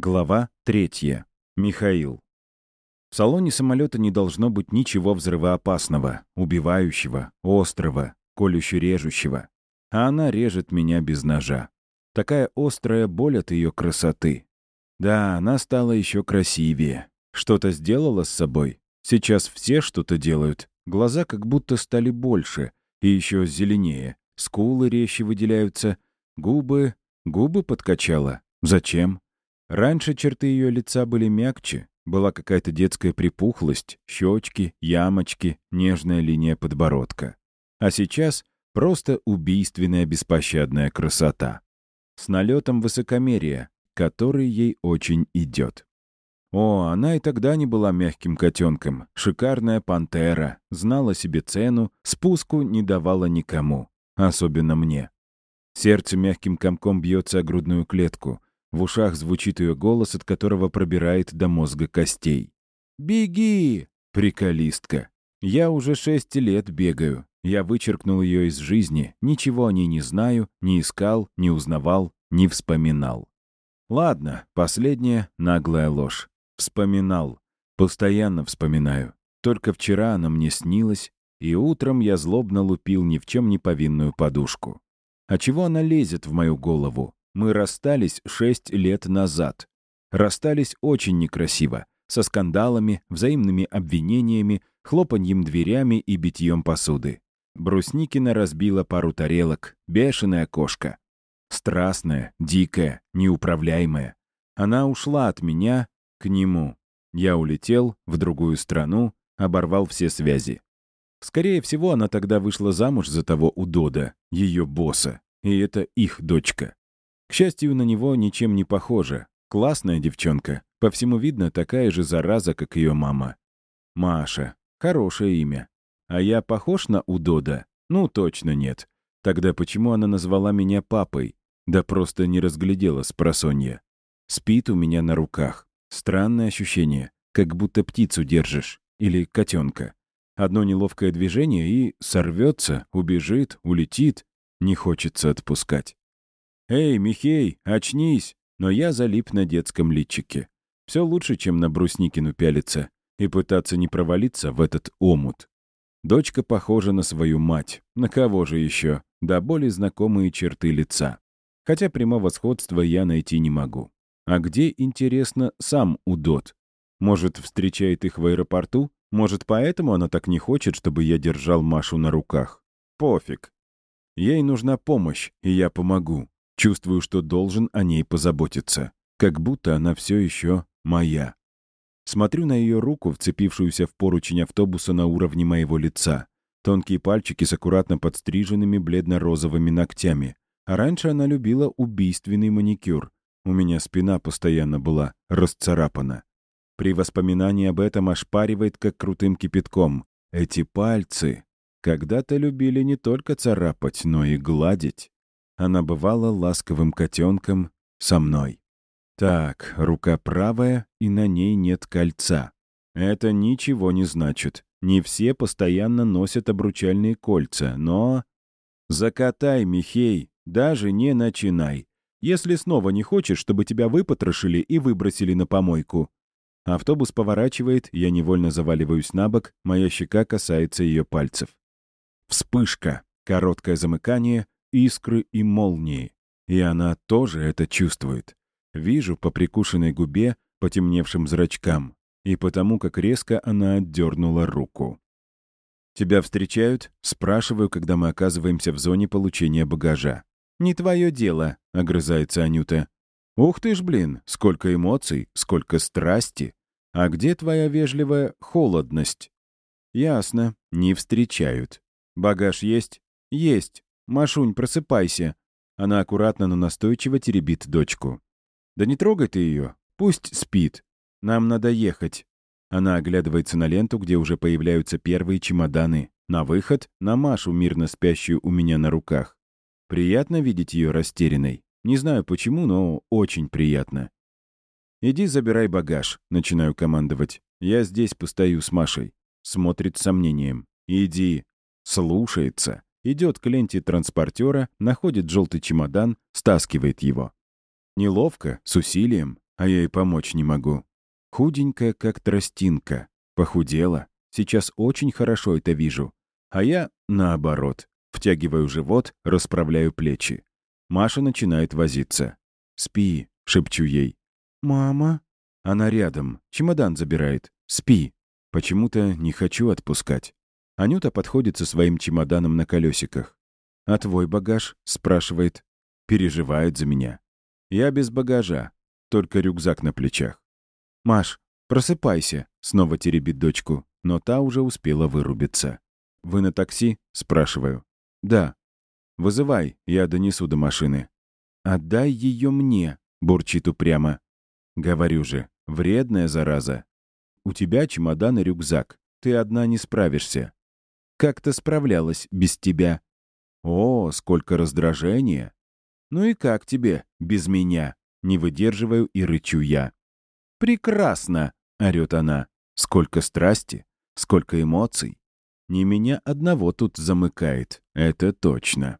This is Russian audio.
Глава третья. Михаил. В салоне самолета не должно быть ничего взрывоопасного, убивающего, острого, колюще-режущего. А она режет меня без ножа. Такая острая боль от ее красоты. Да, она стала еще красивее. Что-то сделала с собой. Сейчас все что-то делают. Глаза как будто стали больше. И еще зеленее. Скулы резче выделяются. Губы... Губы подкачала. Зачем? Раньше черты ее лица были мягче, была какая-то детская припухлость, щечки, ямочки, нежная линия подбородка. А сейчас просто убийственная беспощадная красота. С налетом высокомерия, который ей очень идет. О, она и тогда не была мягким котенком. Шикарная пантера, знала себе цену, спуску не давала никому, особенно мне. Сердце мягким комком бьется о грудную клетку — в ушах звучит ее голос, от которого пробирает до мозга костей. «Беги!» — приколистка. Я уже шесть лет бегаю. Я вычеркнул ее из жизни, ничего о ней не знаю, не искал, не узнавал, не вспоминал. Ладно, последняя наглая ложь. Вспоминал. Постоянно вспоминаю. Только вчера она мне снилась, и утром я злобно лупил ни в чем не повинную подушку. А чего она лезет в мою голову? Мы расстались шесть лет назад. Расстались очень некрасиво, со скандалами, взаимными обвинениями, хлопаньем дверями и битьем посуды. Брусникина разбила пару тарелок, бешеная кошка. Страстная, дикая, неуправляемая. Она ушла от меня к нему. Я улетел в другую страну, оборвал все связи. Скорее всего, она тогда вышла замуж за того удода, ее босса, и это их дочка. К счастью, на него ничем не похоже. Классная девчонка. По всему видно, такая же зараза, как ее мама. Маша. Хорошее имя. А я похож на Удода? Ну, точно нет. Тогда почему она назвала меня папой? Да просто не разглядела с просонья. Спит у меня на руках. Странное ощущение, как будто птицу держишь. Или котенка. Одно неловкое движение и сорвется, убежит, улетит. Не хочется отпускать. «Эй, Михей, очнись!» Но я залип на детском личике. Все лучше, чем на Брусникину пялиться и пытаться не провалиться в этот омут. Дочка похожа на свою мать. На кого же еще? Да более знакомые черты лица. Хотя прямого сходства я найти не могу. А где, интересно, сам Удот? Может, встречает их в аэропорту? Может, поэтому она так не хочет, чтобы я держал Машу на руках? Пофиг. Ей нужна помощь, и я помогу. Чувствую, что должен о ней позаботиться. Как будто она все еще моя. Смотрю на ее руку, вцепившуюся в поручень автобуса на уровне моего лица. Тонкие пальчики с аккуратно подстриженными бледно-розовыми ногтями. А раньше она любила убийственный маникюр. У меня спина постоянно была расцарапана. При воспоминании об этом ошпаривает, как крутым кипятком. Эти пальцы когда-то любили не только царапать, но и гладить. Она бывала ласковым котенком со мной. Так, рука правая, и на ней нет кольца. Это ничего не значит. Не все постоянно носят обручальные кольца, но... Закатай, Михей, даже не начинай. Если снова не хочешь, чтобы тебя выпотрошили и выбросили на помойку. Автобус поворачивает, я невольно заваливаюсь на бок, моя щека касается ее пальцев. Вспышка, короткое замыкание, искры и молнии. И она тоже это чувствует. Вижу по прикушенной губе, потемневшим зрачкам, и потому, как резко она отдернула руку. «Тебя встречают?» — спрашиваю, когда мы оказываемся в зоне получения багажа. «Не твое дело», — огрызается Анюта. «Ух ты ж, блин, сколько эмоций, сколько страсти. А где твоя вежливая холодность?» «Ясно, не встречают. Багаж есть?» «Есть. «Машунь, просыпайся!» Она аккуратно, но настойчиво теребит дочку. «Да не трогай ты ее, пусть спит. Нам надо ехать». Она оглядывается на ленту, где уже появляются первые чемоданы. На выход, на Машу, мирно спящую у меня на руках. Приятно видеть ее растерянной. Не знаю почему, но очень приятно. «Иди забирай багаж», — начинаю командовать. «Я здесь постою с Машей». Смотрит с сомнением. «Иди». Слушается. Идет к ленте транспортера, находит желтый чемодан, стаскивает его. Неловко, с усилием. а я и помочь не могу. Худенькая, как тростинка. Похудела. Сейчас очень хорошо это вижу. А я, наоборот, втягиваю живот, расправляю плечи. Маша начинает возиться. «Спи», — шепчу ей. «Мама?» Она рядом, чемодан забирает. «Спи». Почему-то не хочу отпускать. Анюта подходит со своим чемоданом на колесиках. «А твой багаж?» — спрашивает. Переживает за меня. Я без багажа, только рюкзак на плечах. «Маш, просыпайся», — снова теребит дочку, но та уже успела вырубиться. «Вы на такси?» — спрашиваю. «Да». «Вызывай, я донесу до машины». «Отдай ее мне», — бурчит упрямо. «Говорю же, вредная зараза. У тебя чемодан и рюкзак. Ты одна не справишься. Как-то справлялась без тебя. О, сколько раздражения. Ну и как тебе без меня? Не выдерживаю и рычу я. «Прекрасно!» — орёт она. «Сколько страсти, сколько эмоций. Не меня одного тут замыкает, это точно».